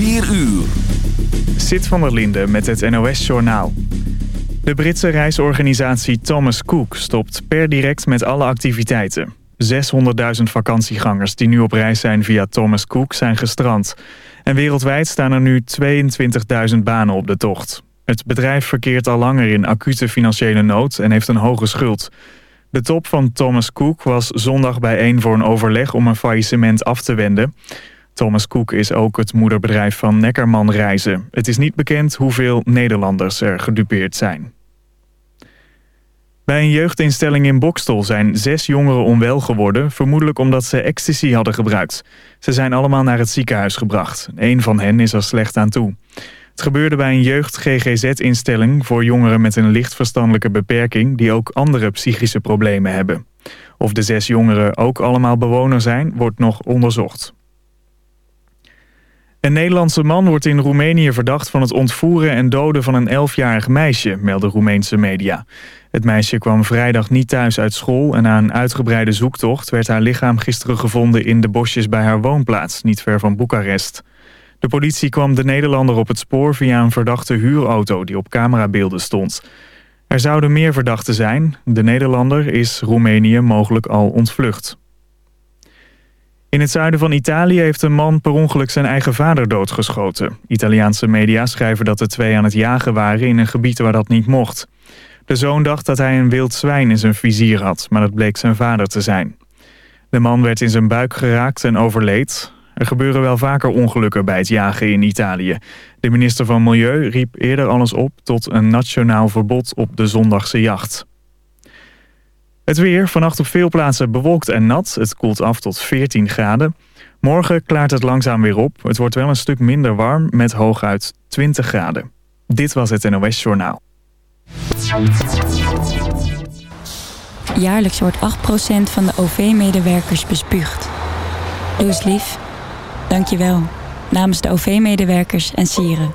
4 uur. Zit van der Linde met het NOS-journaal. De Britse reisorganisatie Thomas Cook stopt per direct met alle activiteiten. 600.000 vakantiegangers die nu op reis zijn via Thomas Cook zijn gestrand. En wereldwijd staan er nu 22.000 banen op de tocht. Het bedrijf verkeert al langer in acute financiële nood en heeft een hoge schuld. De top van Thomas Cook was zondag bijeen voor een overleg om een faillissement af te wenden. Thomas Cook is ook het moederbedrijf van Neckerman Reizen. Het is niet bekend hoeveel Nederlanders er gedupeerd zijn. Bij een jeugdinstelling in Bokstel zijn zes jongeren onwel geworden... vermoedelijk omdat ze ecstasy hadden gebruikt. Ze zijn allemaal naar het ziekenhuis gebracht. Een van hen is er slecht aan toe. Het gebeurde bij een jeugd-GGZ-instelling... voor jongeren met een licht verstandelijke beperking... die ook andere psychische problemen hebben. Of de zes jongeren ook allemaal bewoner zijn, wordt nog onderzocht. Een Nederlandse man wordt in Roemenië verdacht van het ontvoeren en doden van een 11-jarig meisje, melden Roemeense media. Het meisje kwam vrijdag niet thuis uit school en na een uitgebreide zoektocht werd haar lichaam gisteren gevonden in de bosjes bij haar woonplaats, niet ver van Boekarest. De politie kwam de Nederlander op het spoor via een verdachte huurauto die op camerabeelden stond. Er zouden meer verdachten zijn. De Nederlander is Roemenië mogelijk al ontvlucht. In het zuiden van Italië heeft een man per ongeluk zijn eigen vader doodgeschoten. Italiaanse media schrijven dat de twee aan het jagen waren in een gebied waar dat niet mocht. De zoon dacht dat hij een wild zwijn in zijn vizier had, maar dat bleek zijn vader te zijn. De man werd in zijn buik geraakt en overleed. Er gebeuren wel vaker ongelukken bij het jagen in Italië. De minister van Milieu riep eerder alles op tot een nationaal verbod op de zondagse jacht. Het weer, vannacht op veel plaatsen bewolkt en nat. Het koelt af tot 14 graden. Morgen klaart het langzaam weer op. Het wordt wel een stuk minder warm met hooguit 20 graden. Dit was het NOS Journaal. Jaarlijks wordt 8% van de OV-medewerkers bespuugd. Doe eens lief. Dank je wel. Namens de OV-medewerkers en sieren.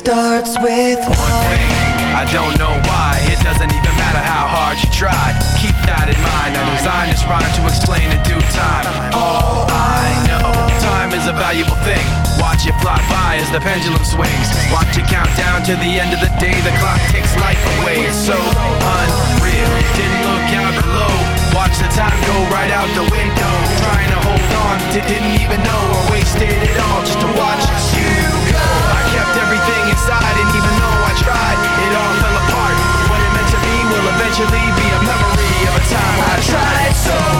Starts with one thing. I don't know why. It doesn't even matter how hard you try. Keep that in mind. I designed this rhyme to explain in due time. All I know, time is a valuable thing. Watch it fly by as the pendulum swings. Watch it count down to the end of the day. The clock takes life away. It's so unreal. Didn't look out below. Watch the time go right out the window. Trying to hold on to didn't even know or wasted it all just to watch you go. I kept everything inside, and even though I tried, it all fell apart. What it meant to me will eventually be a memory of a time I tried so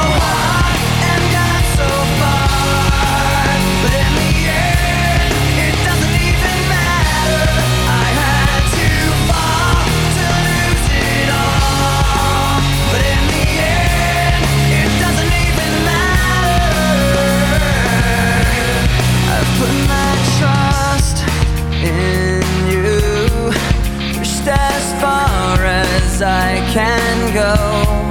can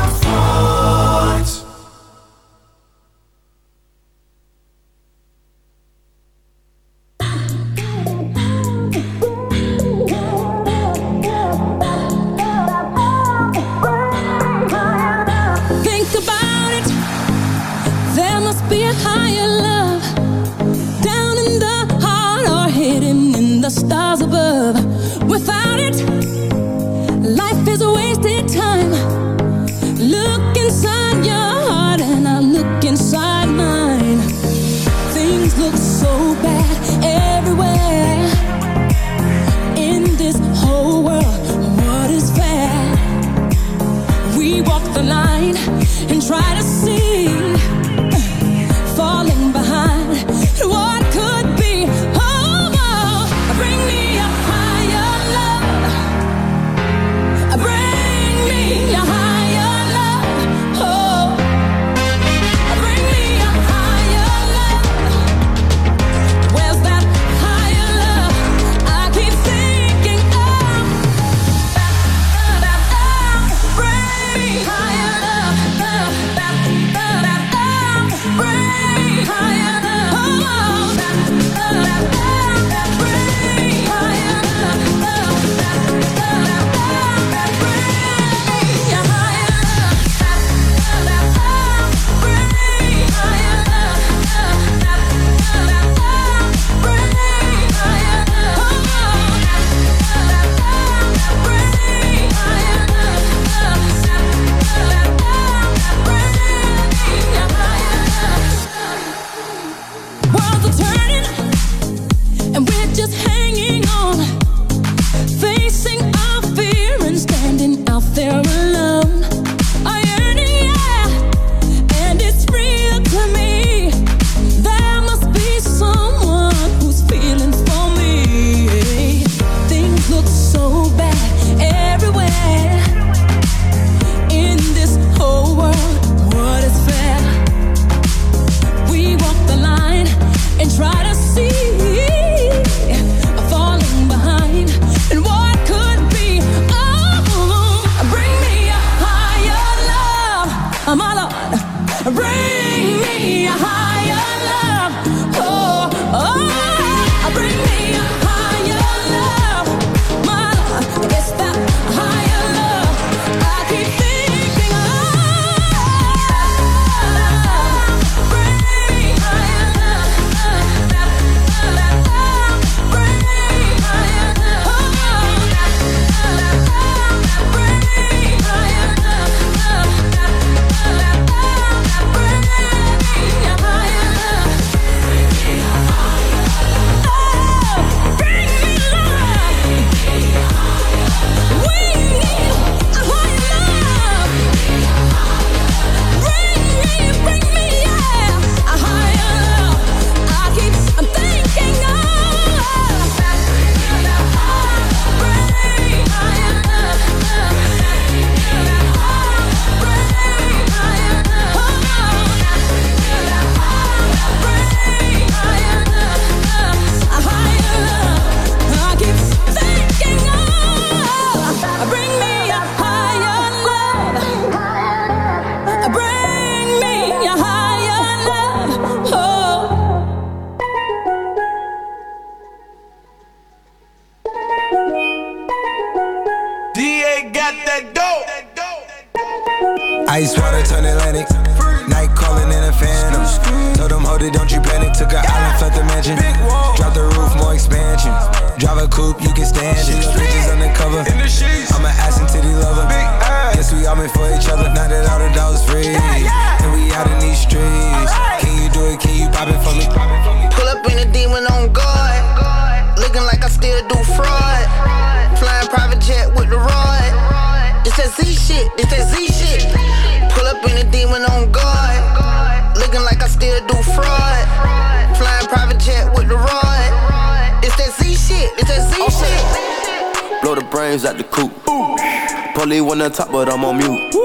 Top, but I'm on mute.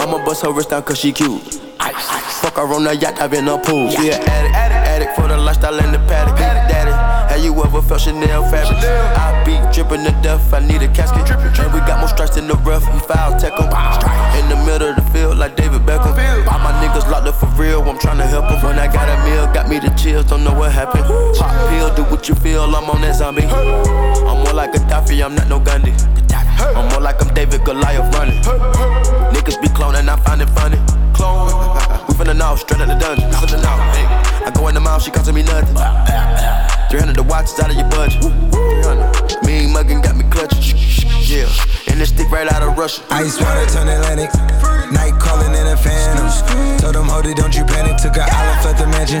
I'ma bust her wrist down cause she cute. Fuck her on the yacht, I've been a pool. Yeah, addict, addict for the lifestyle and the paddock. Daddy, have you ever felt Chanel fabric? I be dripping to death, I need a casket. And we got more strikes in the rough, we foul tech 'em. In the middle of the field, like David Beckham. All my niggas locked up for real, I'm tryna help 'em. When I got a meal, got me the chills, don't know what happened. Pop pill, do what you feel, I'm on that zombie. I'm more like a Gaddafi, I'm not no Gandhi. I'm more like I'm David Goliath running. Niggas be cloning, I find it funny. Clone. We finna know, straight out the dungeon. I go in the mouth, she costing me nothing. 300 the watch is out of your budget. 300. Mean muggin' got me clutching. Yeah. And this stick right out of Russia. Ice water turn Atlantic. Night calling in a phantom. Told them, hold it, don't you panic. Took an island, left the mansion.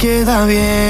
queda bien.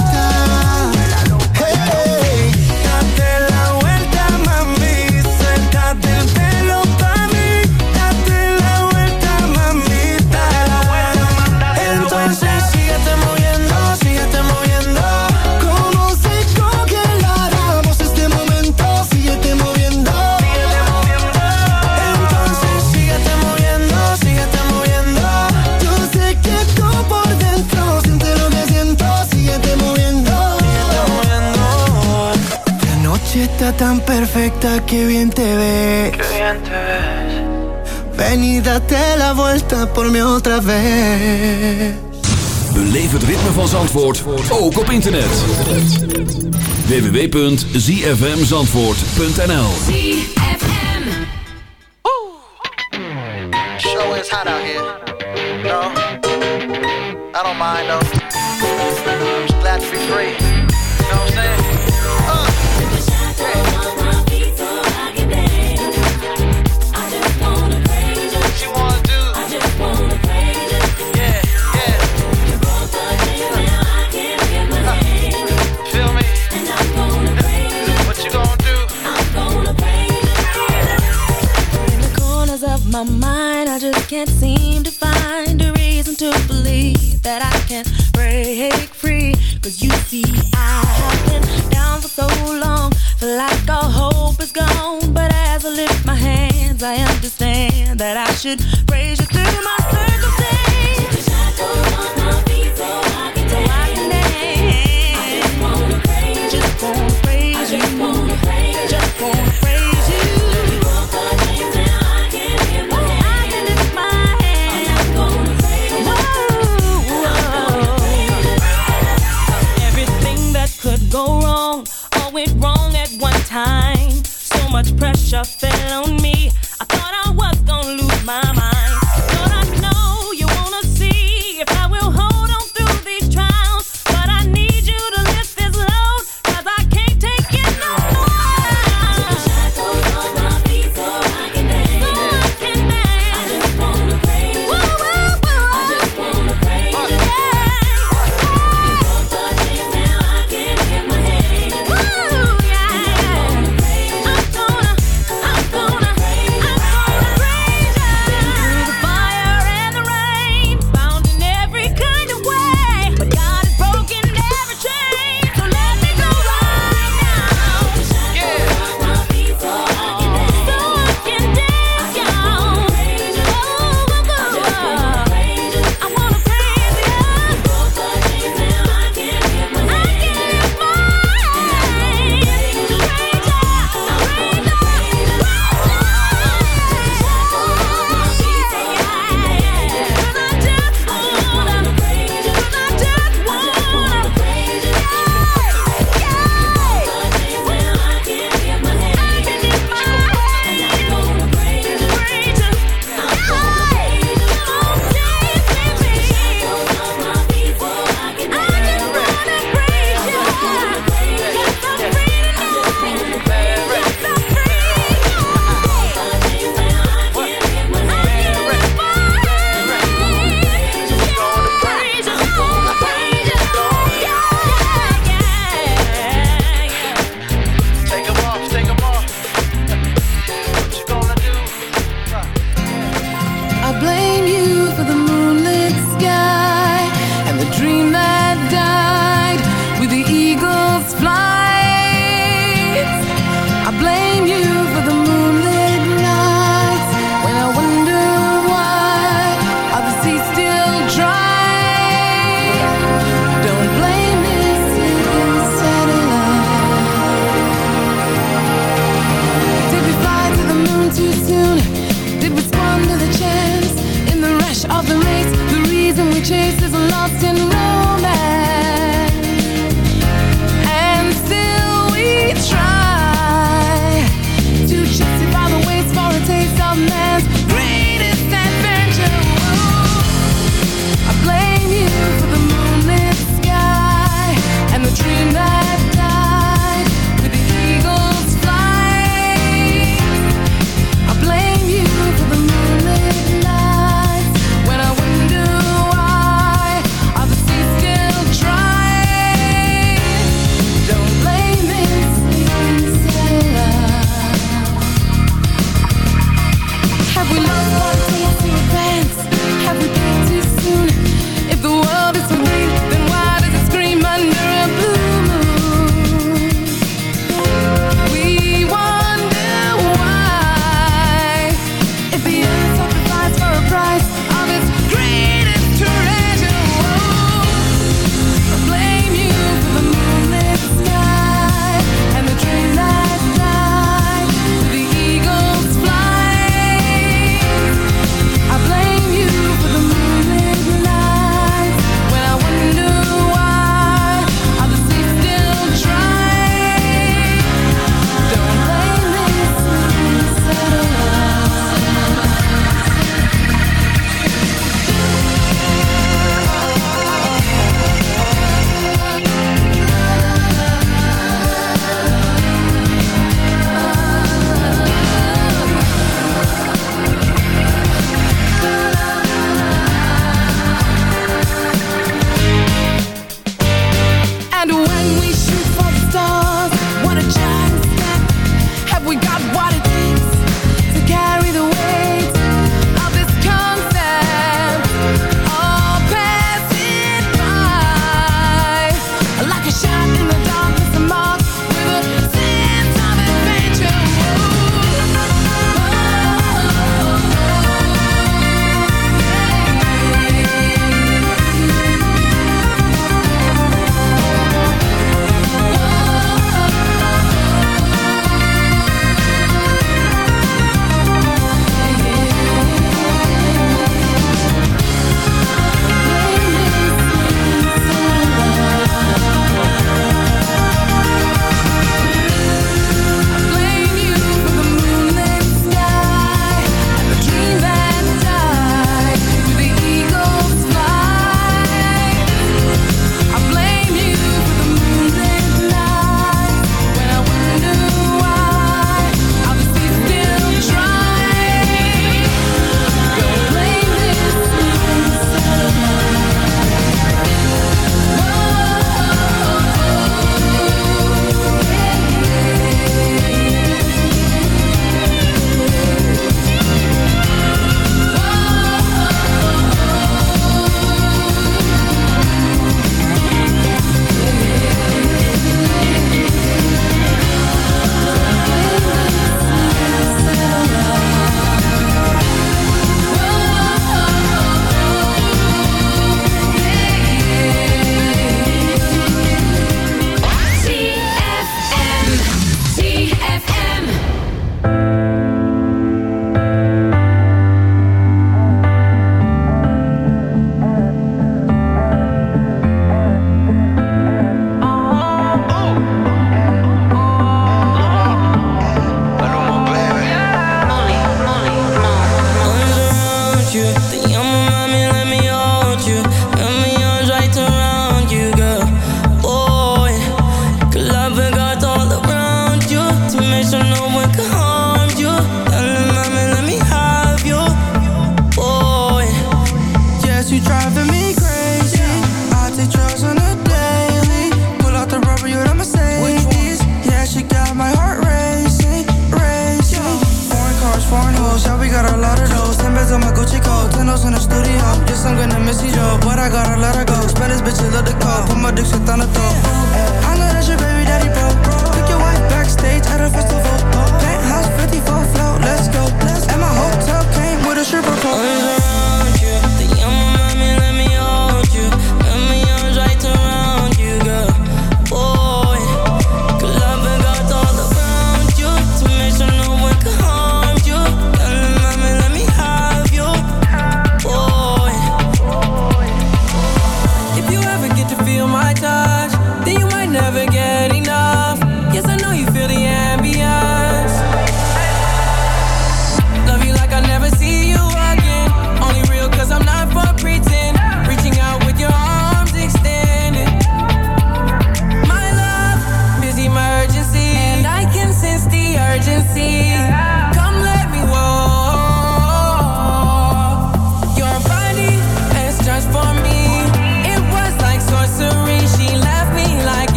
perfecta, tan perfecta, que bien te ves. Qué bien te ves. Ven y date la vuelta por mi otra vez. Beleef het ritme van Zandvoort, ook op internet. www.zfmzandvoort.nl ZFM Show is hot out here. to believe that I can break free. Cause you see, I have been down for so long, feel like all hope is gone. But as I lift my hands, I understand that I should pressure fell on me. I gotta let her go. Spanish bitch, love the call. Put my dick shit on the throat.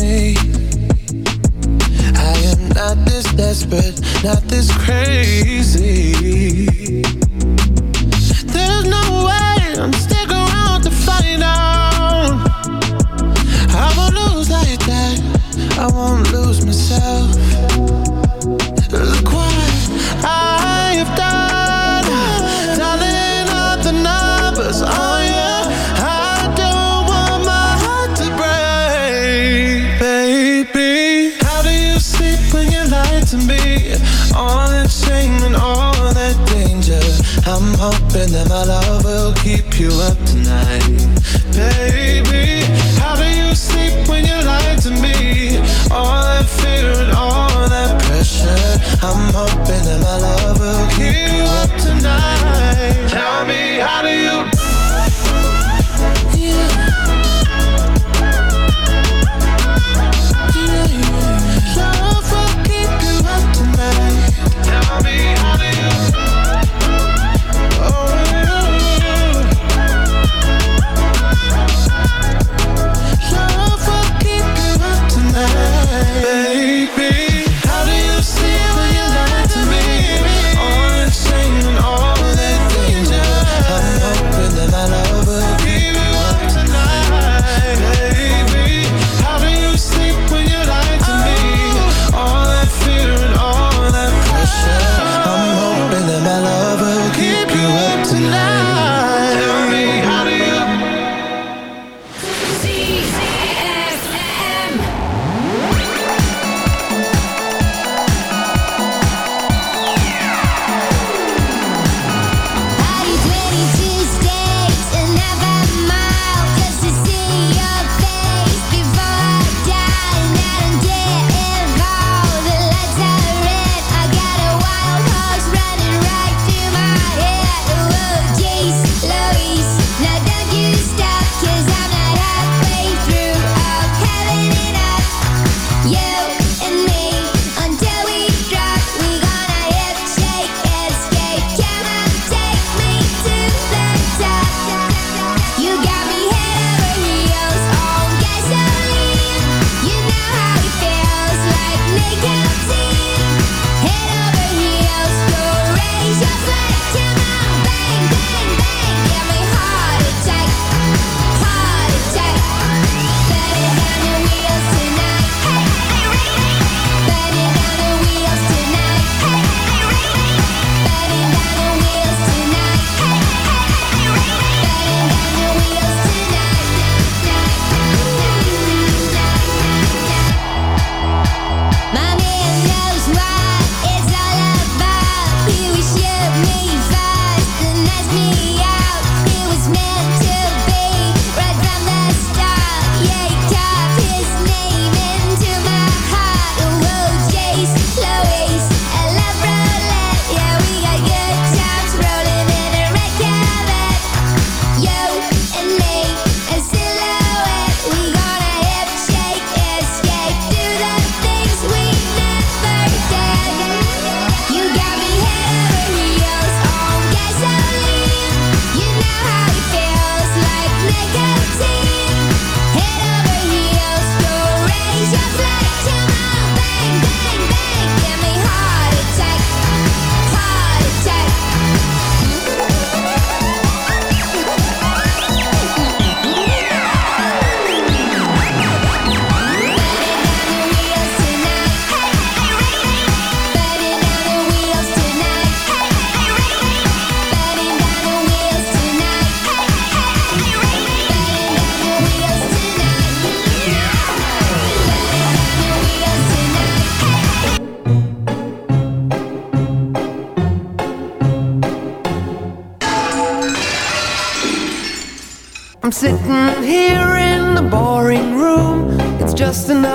me. I am not this desperate, not this crazy. My love will keep you up.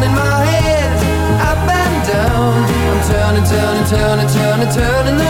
turning my head. Up and down. I'm turning, turning, turning, turning, turning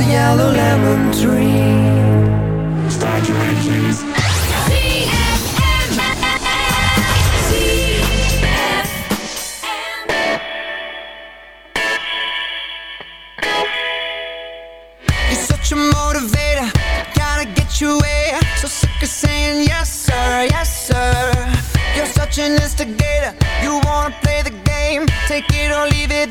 A yellow lemon tree. Start your engines. You're such a motivator, gotta get your way. So sick of saying yes, sir, yes, sir. You're such an instigator, you wanna play the game. Take it or leave it,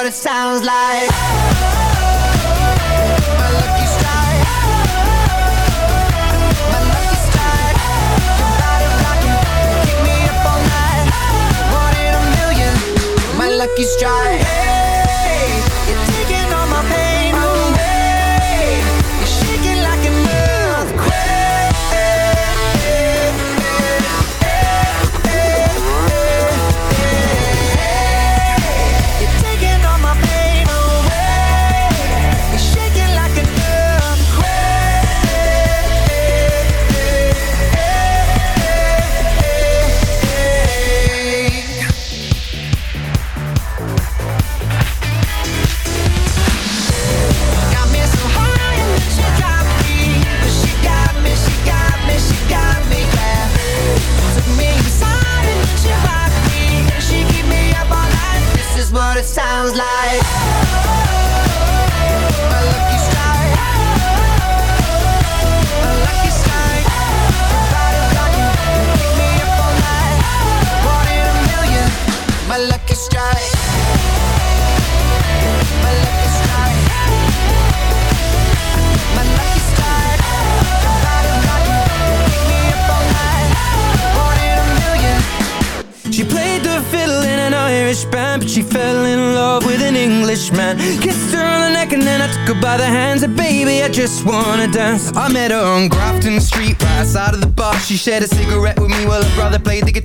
What it sounds like.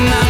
my, my,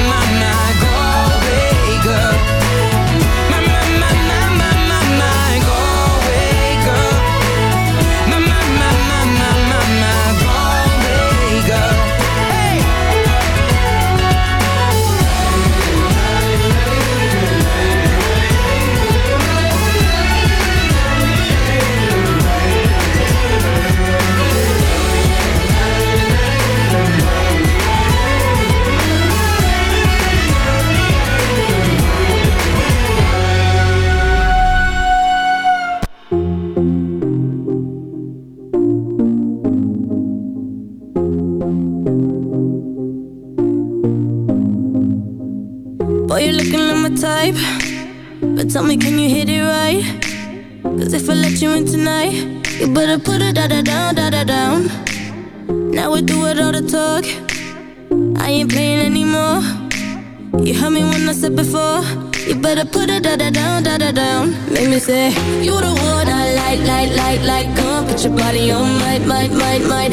have put it da da down, da da down. Make me say, You the one I like, like, like, like. Come put your body on, might, might, might, might.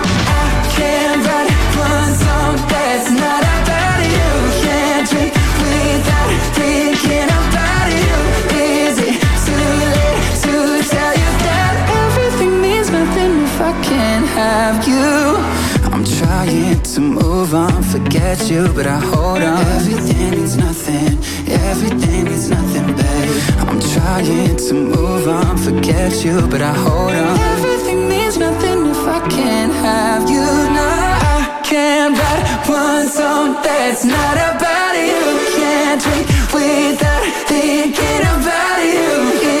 Move on, forget you, but I hold on. Everything means nothing, everything means nothing, babe. I'm trying to move on, forget you, but I hold on. Everything means nothing if I can't have you. No, I can't write one song that's not about you. Can't drink without thinking about you.